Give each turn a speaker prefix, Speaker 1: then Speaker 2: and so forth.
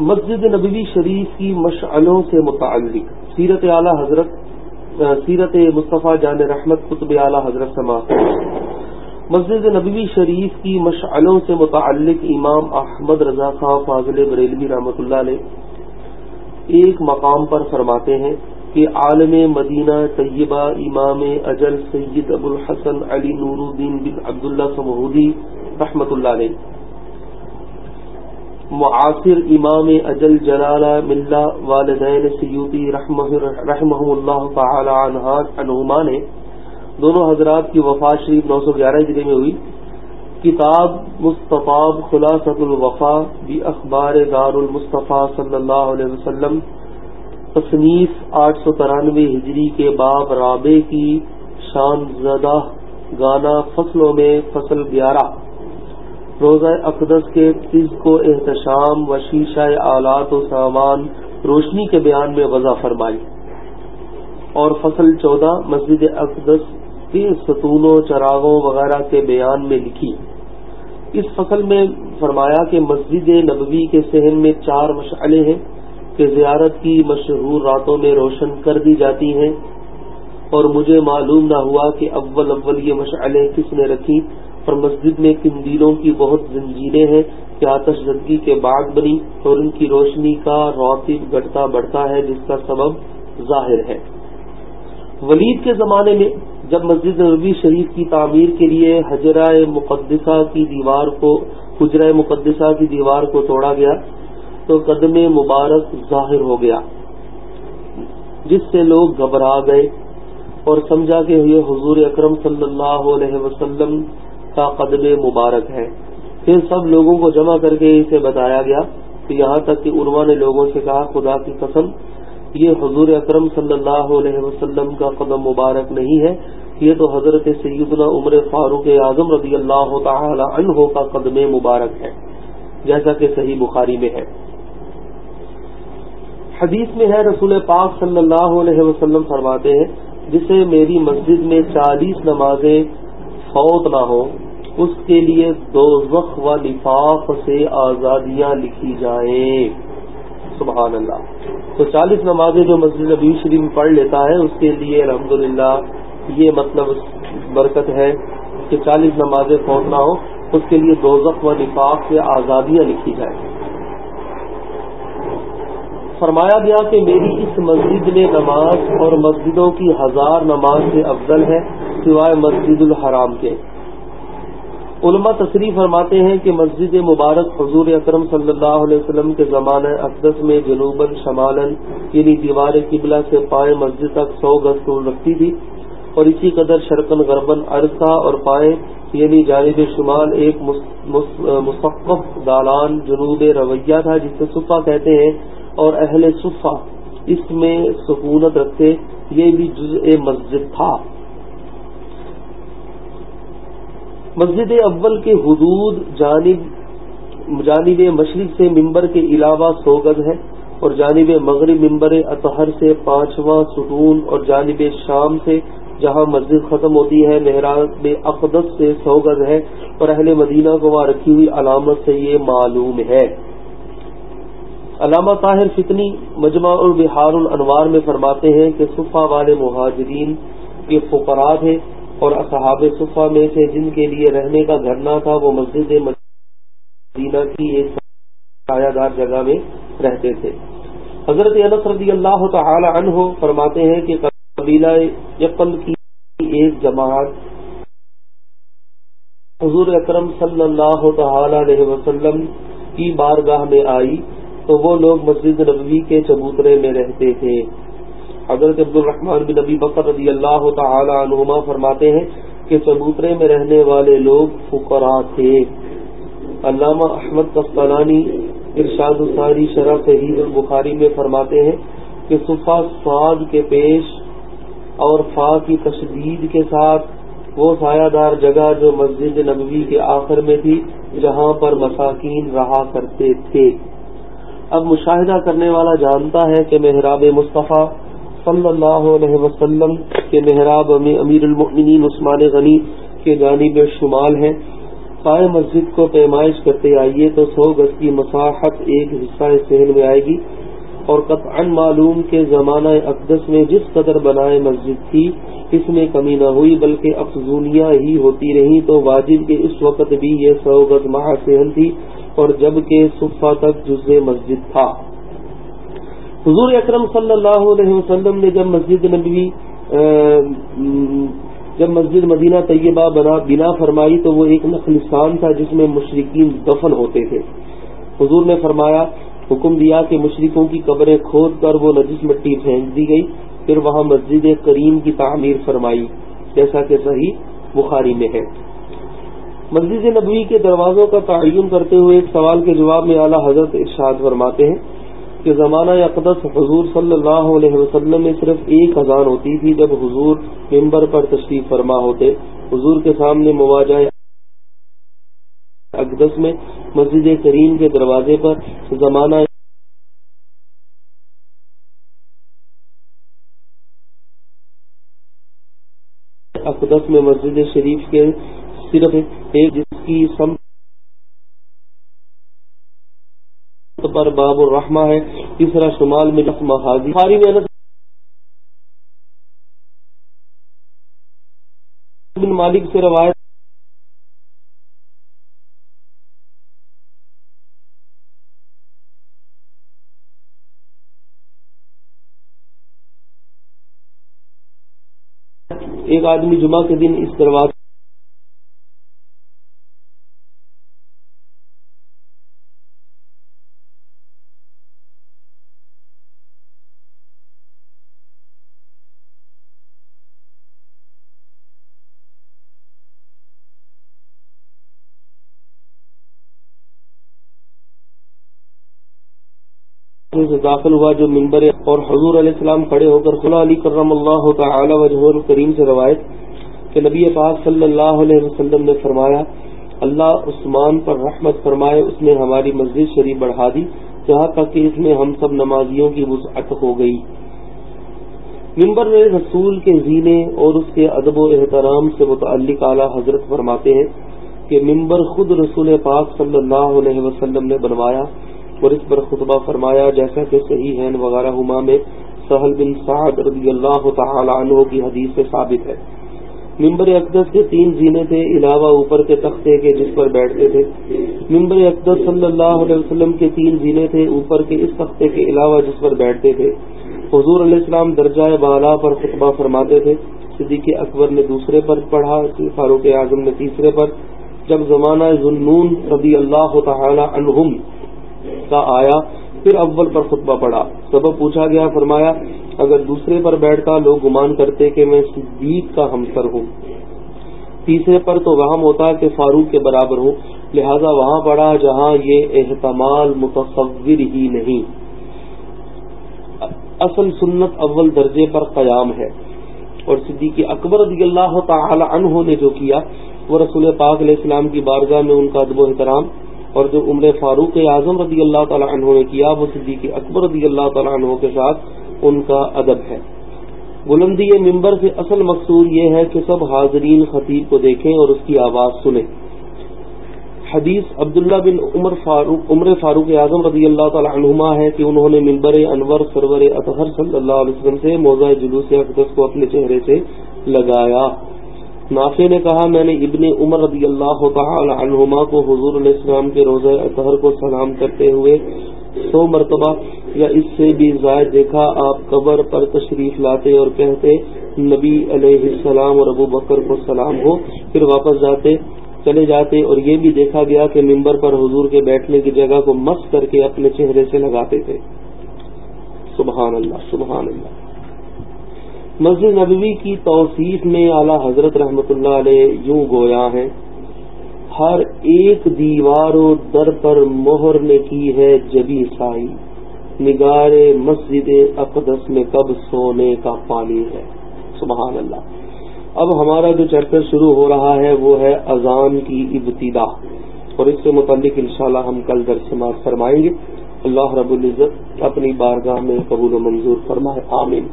Speaker 1: مسجد نبوی شریف کی مشعلوں سے متعلق۔ سیرت اعلی حضرت سیرت مصطفیٰ جان رحمت قطب اعلی حضرت سما۔ مسجد نبوی شریف کی مشعلوں سے متعلق امام احمد رضا خان فاضل بریلوی رحمۃ اللہ علیہ ایک مقام پر فرماتے ہیں کہ عالم مدینہ طیبہ امام اجل سید ابو الحسن علی نور الدین بن عبداللہ سمہودی رحمۃ اللہ علیہ۔ معاصر امام اجل جلالہ ملا والدین سیوتی رحمہ اللہ تعالی عنہما نے دونوں حضرات کی وفات شریف نو سو گیارہ ضلع میں ہوئی۔ کتاب مصطفاب خلاصۃ الوفا بھی اخبار دار المصطفیٰ صلی اللہ علیہ وسلم، تصنیف آٹھ سو ترانوے ہجری کے باب رابع کی شان زدہ گانا فصلوں میں فصل گیارہ۔ روزہ اقدس کے طز کو احتشام و شیشہ آلات و سامان روشنی کے بیان میں وضع فرمائی۔ اور فصل چودہ مسجد اقدس کے ستونوں، چراغوں وغیرہ کے بیان میں لکھی۔ اس فصل میں فرمایا کہ مسجد نبوی کے صحن میں چار مشعلے ہیں کہ زیارت کی مشہور راتوں میں روشن کر دی جاتی ہیں اور مجھے معلوم نہ ہوا کہ اول اول یہ مشعلیں کس نے رکھی۔ اور مسجد میں کندیلوں کی بہت زنجیریں ہیں کہ آتش زدگی کے بعد بنی اور ان کی روشنی کا روتب گٹتا بڑھتا ہے جس کا سبب ظاہر ہے۔ ولید کے زمانے میں جب مسجد نبی شریف کی تعمیر کے لیے حجرہ مقدسہ کی دیوار کو، حجرہ مقدسہ کی دیوار کو توڑا گیا، تو قدم مبارک ظاہر ہو گیا، جس سے لوگ گھبرا گئے اور سمجھا کہ یہ حضور اکرم صلی اللہ علیہ وسلم کا قدم مبارک ہے۔ پھر سب لوگوں کو جمع کر کے اسے بتایا گیا کہ یہاں تک کہ عروا نے لوگوں سے کہا، خدا کی قسم، یہ حضور اکرم صلی اللہ علیہ وسلم کا قدم مبارک نہیں ہے۔ یہ تو حضرت سیدنا عمر فاروق اعظم رضی اللہ تعالی عنہ کا قدم مبارک ہے، جیسا کہ صحیح بخاری میں ہے۔ حدیث میں ہے، رسول پاک صلی اللہ علیہ وسلم فرماتے ہیں، جسے میری مسجد میں چالیس نمازیں فوت نہ ہو اس کے لیے دو زخ و لفاف سے آزادیاں لکھی جائیں۔ سبحان اللہ۔ تو چالیس نمازیں جو مسجد نبی شریف میں پڑھ لیتا ہے، اس کے لیے الحمدللہ یہ مطلب برکت ہے کہ چالیس نمازیں فوت نہ ہو، اس کے لیے دو زخ و لفاف سے آزادیاں لکھی جائیں۔ فرمایا گیا کہ میری اس مسجد میں نماز اور مسجدوں کی ہزار نماز سے افضل ہے سوائے مسجد الحرام کے۔ علماء تصریح فرماتے ہیں کہ مسجد مبارک حضور اکرم صلی اللہ علیہ وسلم کے زمانہ اقدس میں جنوباً شمالن یعنی دیوار قبلہ سے پائے مسجد تک سو گز طول رکھتی تھی اور اسی قدر شرکن غربن عرض تھا اور پائے یعنی جانب شمال ایک مستقف دالان جنوب رویہ تھا، جسے صفا کہتے ہیں اور اہل صفا اس میں سکونت رکھتے، یہ بھی جزء مسجد تھا۔ مسجد اول کے حدود جانب جانب مشرق سے ممبر کے علاوہ سوگد ہے اور جانب مغرب ممبر اطہر سے پانچواں ستون اور جانب شام سے جہاں مسجد ختم ہوتی ہے، محراب اقدس سے سوگد ہے اور اہل مدینہ کو وہاں رکھی ہوئی علامت سے یہ معلوم ہے۔ علامہ طاہر فتنی مجمع البہار الانوار میں فرماتے ہیں کہ صفا والے مہاجرین کے فقرات ہیں اور اصحاب صفا میں سے جن کے لیے رہنے کا گھر نہ تھا، وہ مسجد مدینہ کی ایک سایہ دار جگہ میں رہتے تھے۔ حضرت انس رضی اللہ تعالی عنہ فرماتے ہیں کہ قبیلہ یقل کی ایک جماعت حضور اکرم صلی اللہ تعالی علیہ وسلم کی بارگاہ میں آئی تو وہ لوگ مسجد نبوی کے چبوترے میں رہتے تھے۔ حضرت عبد الرحمان بن نبی بکر رضی اللہ تعالی عنہما فرماتے ہیں کہ چبوترے میں رہنے والے لوگ فقراء تھے۔ علامہ احمد کستانی ارشاد الساری شرح صحیح البخاری میں فرماتے ہیں کہ صفا سعد کے پیش اور فا کی تشدید کے ساتھ وہ سایہ دار جگہ جو مسجد نبوی کے آخر میں تھی، جہاں پر مساکین رہا کرتے تھے۔ اب مشاہدہ کرنے والا جانتا ہے کہ محراب مصطفیٰ صلی اللہ علیہ وسلم کے محراب میں امیر المؤمنین عثمان غنی کے جانب شمال ہیں۔ پائے مسجد کو پیمائش کرتے آئیے تو سو گز کی مساحت ایک حصہ سہن میں آئے گی۔ اور قطعا معلوم کے زمانہ اقدس میں جس قدر بنائے مسجد تھی، اس میں کمی نہ ہوئی، بلکہ افزونیاں ہی ہوتی رہی تو واجب کے اس وقت بھی یہ سو گز ماہ سہن تھی اور جبکہ صفا تک جز مسجد تھا۔ حضور اکرم صلی اللہ علیہ وسلم نے جب مسجد نبوی جب مسجد مدینہ طیبہ بنا بنا فرمائی تو وہ ایک نخلستان تھا جس میں مشرقین دفن ہوتے تھے۔ حضور نے فرمایا، حکم دیا کہ مشرقوں کی قبریں کھود کر وہ نجس مٹی پھینک دی گئی، پھر وہاں مسجد کریم کی تعمیر فرمائی، جیسا کہ صحیح بخاری میں ہے۔ مسجد نبوی کے دروازوں کا تعین کرتے ہوئے ایک سوال کے جواب میں اعلیٰ حضرت ارشاد فرماتے ہیں۔ کہ زمانہ اقدس حضور صلی اللہ علیہ وسلم میں صرف ایک اذان ہوتی تھی جب حضور ممبر پر تشریف فرما ہوتے۔ حضور کے سامنے مواجہ اقدس میں مسجد کریم کے دروازے پر زمانہ اقدس میں مسجد شریف کے صرف ایک جس کی سمت پر باب الرحمہ ہے، تیسرا شمال میں حاضی بخاری میں بن مالک سے روایت ایک آدمی جمعہ کے دن اس دروازے سے داخل ہوا جو ممبر اور حضور علیہ السلام کھڑے ہو کر خلا علی کرم اللہ تعالی وجہ کریم سے روایت کہ نبی پاک صلی اللہ علیہ وسلم نے فرمایا، اللہ عثمان پر رحمت فرمائے، اس نے ہماری مسجد شریف بڑھا دی، جہاں تک کہ اس میں ہم سب نمازیوں کی وسعت ہو گئی۔ ممبر میں رسول کے زینے اور اس کے ادب و احترام سے متعلق اعلیٰ حضرت فرماتے ہیں کہ ممبر خود رسول پاک صلی اللہ علیہ وسلم نے بنوایا۔ اور اس پر خطبہ فرمایا، جیسا کہ صحیح ہے وغیرہ ہما میں سہل بن سعد رضی اللہ تعالی عنہ کی حدیث سے ثابت ہے۔ ممبر اقدس کے تین زینے تھے، علاوہ اوپر کے تختے کے جس پر بیٹھتے تھے۔ ممبر اقدس صلی اللہ علیہ وسلم کے تین زینے تھے، اوپر کے اس تختے کے علاوہ جس پر بیٹھتے تھے۔ حضور علیہ السلام درجہ بالا پر خطبہ فرماتے تھے۔ صدیق اکبر نے دوسرے پر پڑھا، فاروق اعظم نے تیسرے پر۔ جب زمانہ ذنون رضی اللہ تعالی عنہم کا آیا، پھر اول پر خطبہ پڑا سبب پوچھا گیا، فرمایا، اگر دوسرے پر بیٹھتا لوگ گمان کرتے کہ میں صدیق کا ہمسر ہوں۔ تیسرے پر تو وہم ہوتا کہ فاروق کے برابر ہوں۔ لہذا وہاں پڑا جہاں یہ احتمال متصور ہی نہیں۔ اصل سنت اول درجے پر قیام ہے۔ اور صدیق اکبر رضی اللہ تعالی عنہ نے جو کیا، وہ رسول پاک علیہ السلام کی بارگاہ میں ان کا ادب و احترام اور جو عمر فاروق اعظم رضی اللہ تعالیٰ عنہ نے کیا، وہ صدیق اکبر رضی اللہ تعالیٰ عنہ کے ساتھ ان کا ادب ہے۔ بلندی ممبر سے اصل مقصود یہ ہے کہ سب حاضرین خطیب کو دیکھیں اور اس کی آواز سنیں۔ حدیث عبداللہ بن عمر فاروق عمر فاروق اعظم رضی اللہ تعالیٰ عنہما ہے کہ انہوں نے ممبر انور سرور اطہر صلی اللہ علیہ وسلم سے موضاء جلوس اقدس کو اپنے چہرے سے لگایا۔ نافع نے کہا، میں نے ابن عمر رضی اللہ تعالی عنہما کو حضور علیہ السلام کے روزہ اطہر کو سلام کرتے ہوئے سو مرتبہ یا اس سے بھی زائد دیکھا، آپ قبر پر تشریف لاتے اور کہتے، نبی علیہ السلام اور ابو بکر کو سلام ہو، پھر واپس جاتے، چلے جاتے اور یہ بھی دیکھا گیا کہ ممبر پر حضور کے بیٹھنے کی جگہ کو مس کر کے اپنے چہرے سے لگاتے تھے۔ سبحان اللہ سبحان اللہ۔ مسجد نبوی کی توصیف میں اعلی حضرت رحمت اللہ علیہ یوں گویا ہے، ہر ایک دیوار و در پر مہر نے کی ہے جبی سائی، نگار مسجد اقدس میں کب سونے کا پانی ہے۔ سبحان اللہ اب ہمارا جو چیپٹر شروع ہو رہا ہے وہ ہے اذان کی ابتدا، اور اس سے متعلق انشاءاللہ ہم کل در سماعت فرمائیں گے۔ اللہ رب العزت اپنی بارگاہ میں قبول و منظور فرمائے، آمین۔